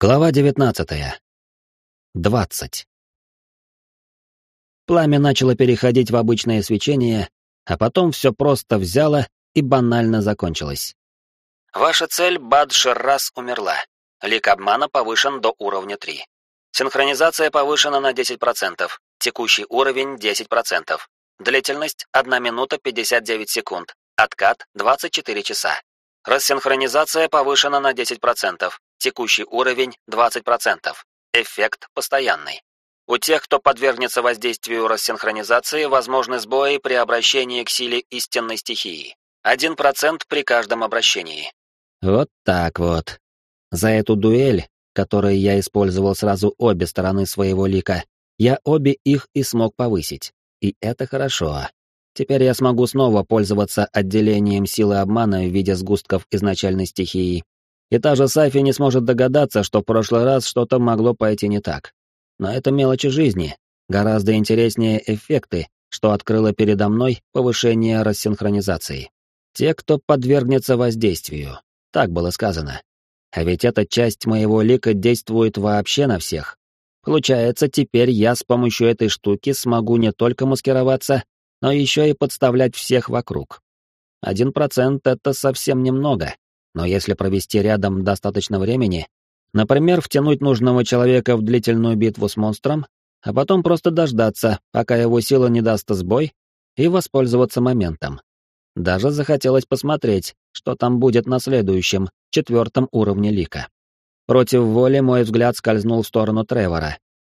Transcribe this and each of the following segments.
Глава 19. 20. Пламя начало переходить в обычное свечение, а потом все просто взяло и банально закончилось. Ваша цель Бад Шеррас умерла. Лик обмана повышен до уровня 3. Синхронизация повышена на 10%. Текущий уровень 10%. Длительность 1 минута 59 секунд. Откат 24 часа. Рассинхронизация повышена на 10%. Текущий уровень 20%. Эффект постоянный. У тех, кто подвергнется воздействию рассинхронизации, возможны сбои при обращении к силе истинной стихии. 1% при каждом обращении. Вот так вот. За эту дуэль, которой я использовал сразу обе стороны своего лика, я обе их и смог повысить. И это хорошо. Теперь я смогу снова пользоваться отделением силы обмана в виде сгустков изначальной стихии и та же Сафи не сможет догадаться, что в прошлый раз что-то могло пойти не так. Но это мелочи жизни. Гораздо интереснее эффекты, что открыло передо мной повышение рассинхронизации. Те, кто подвергнется воздействию. Так было сказано. А ведь эта часть моего лика действует вообще на всех. Получается, теперь я с помощью этой штуки смогу не только маскироваться, но еще и подставлять всех вокруг. Один процент — это совсем немного, но если провести рядом достаточно времени, например, втянуть нужного человека в длительную битву с монстром, а потом просто дождаться, пока его сила не даст сбой, и воспользоваться моментом. Даже захотелось посмотреть, что там будет на следующем, четвертом уровне лика. Против воли мой взгляд скользнул в сторону Тревора.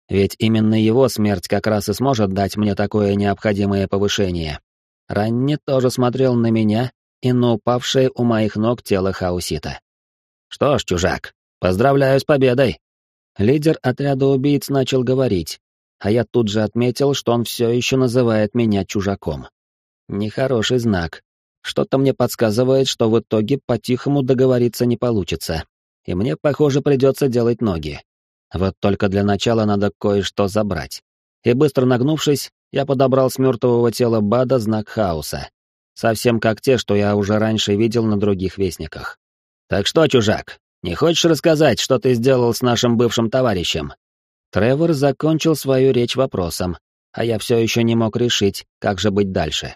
Ведь именно его смерть как раз и сможет дать мне такое необходимое повышение. Ранни тоже смотрел на меня, и на упавшее у моих ног тело Хаусита. «Что ж, чужак, поздравляю с победой!» Лидер отряда убийц начал говорить, а я тут же отметил, что он все еще называет меня чужаком. Нехороший знак. Что-то мне подсказывает, что в итоге по-тихому договориться не получится, и мне, похоже, придется делать ноги. Вот только для начала надо кое-что забрать. И быстро нагнувшись, я подобрал с мертвого тела Бада знак хаоса совсем как те, что я уже раньше видел на других вестниках. «Так что, чужак, не хочешь рассказать, что ты сделал с нашим бывшим товарищем?» Тревор закончил свою речь вопросом, а я все еще не мог решить, как же быть дальше.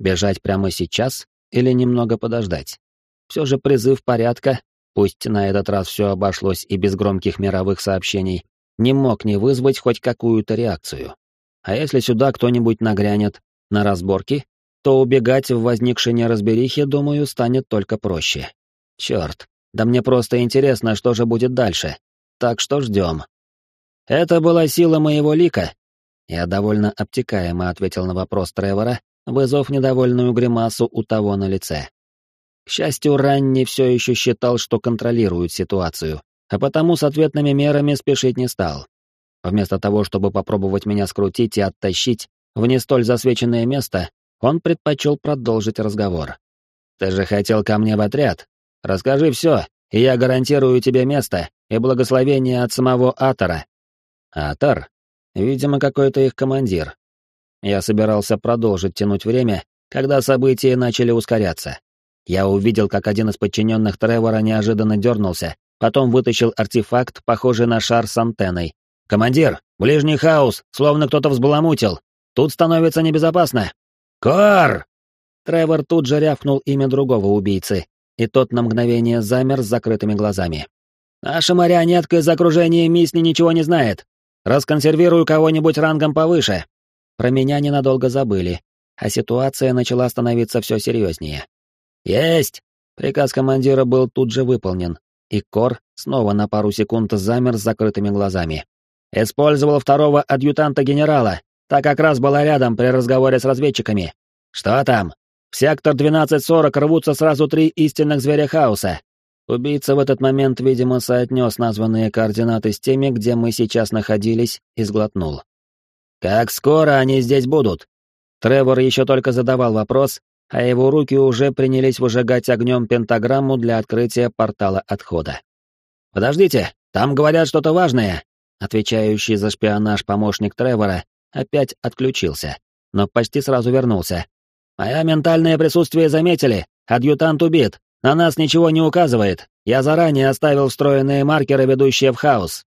Бежать прямо сейчас или немного подождать? Все же призыв порядка, пусть на этот раз все обошлось и без громких мировых сообщений, не мог не вызвать хоть какую-то реакцию. А если сюда кто-нибудь нагрянет на разборки, то убегать в возникшей неразберихе, думаю, станет только проще. Черт, да мне просто интересно, что же будет дальше. Так что ждем. Это была сила моего лика. Я довольно обтекаемо ответил на вопрос Тревора, вызвав недовольную гримасу у того на лице. К счастью, Ранни все еще считал, что контролирует ситуацию, а потому с ответными мерами спешить не стал. Вместо того, чтобы попробовать меня скрутить и оттащить в не столь засвеченное место, он предпочел продолжить разговор. «Ты же хотел ко мне в отряд? Расскажи все, и я гарантирую тебе место и благословение от самого Атора». «Атор? Видимо, какой-то их командир». Я собирался продолжить тянуть время, когда события начали ускоряться. Я увидел, как один из подчиненных Тревора неожиданно дернулся, потом вытащил артефакт, похожий на шар с антенной. «Командир, ближний хаос, словно кто-то взбаламутил. Тут становится небезопасно. «Кор!» Тревор тут же рявкнул имя другого убийцы, и тот на мгновение замер с закрытыми глазами. «Наша марионетка из окружения Мисни ничего не знает. Расконсервирую кого-нибудь рангом повыше». Про меня ненадолго забыли, а ситуация начала становиться все серьезнее. «Есть!» Приказ командира был тут же выполнен, и Кор снова на пару секунд замер с закрытыми глазами. «Использовал второго адъютанта генерала, Та как раз была рядом при разговоре с разведчиками. Что там? В сектор 1240 рвутся сразу три истинных зверя хаоса. Убийца в этот момент, видимо, соотнес названные координаты с теми, где мы сейчас находились, и сглотнул. «Как скоро они здесь будут?» Тревор еще только задавал вопрос, а его руки уже принялись выжигать огнем пентаграмму для открытия портала отхода. «Подождите, там говорят что-то важное», отвечающий за шпионаж помощник Тревора опять отключился, но почти сразу вернулся. «Мое ментальное присутствие заметили, адъютант убит, на нас ничего не указывает, Я заранее оставил встроенные маркеры, ведущие в хаос».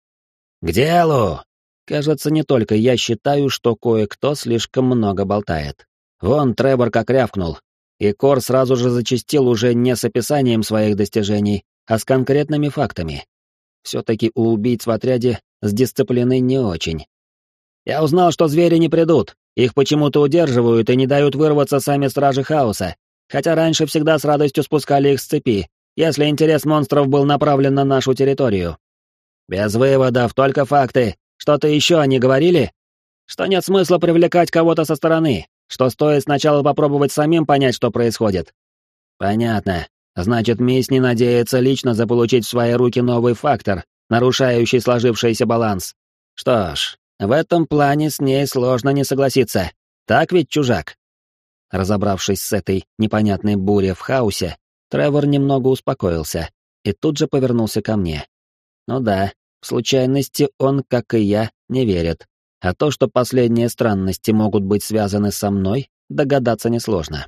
«К делу!» Кажется, не только я считаю, что кое-кто слишком много болтает. Вон Тревор как рявкнул. И Кор сразу же зачастил уже не с описанием своих достижений, а с конкретными фактами. Все-таки у убийц в отряде с дисциплиной не очень. Я узнал, что звери не придут. Их почему-то удерживают и не дают вырваться сами стражи хаоса. Хотя раньше всегда с радостью спускали их с цепи, если интерес монстров был направлен на нашу территорию. Без выводов, только факты. Что-то еще они говорили? Что нет смысла привлекать кого-то со стороны, что стоит сначала попробовать самим понять, что происходит. Понятно. Значит, Мисс не надеется лично заполучить в свои руки новый фактор, нарушающий сложившийся баланс. Что ж, в этом плане с ней сложно не согласиться. Так ведь, чужак? Разобравшись с этой непонятной бурей в хаосе, Тревор немного успокоился и тут же повернулся ко мне. Ну да, в случайности он, как и я, не верит. А то, что последние странности могут быть связаны со мной, догадаться несложно.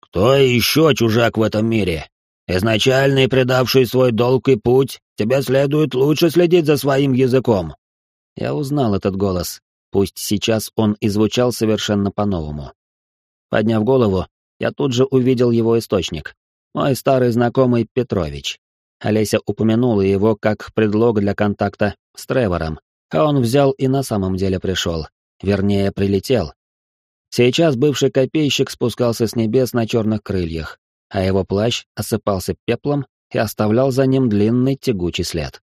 «Кто еще чужак в этом мире? Изначальный, предавший свой долг и путь, тебе следует лучше следить за своим языком». Я узнал этот голос, пусть сейчас он и звучал совершенно по-новому. Подняв голову, я тут же увидел его источник. Мой старый знакомый Петрович. Олеся упомянула его как предлог для контакта с Тревором, а он взял и на самом деле пришел, вернее, прилетел. Сейчас бывший копейщик спускался с небес на черных крыльях, а его плащ осыпался пеплом и оставлял за ним длинный тягучий след.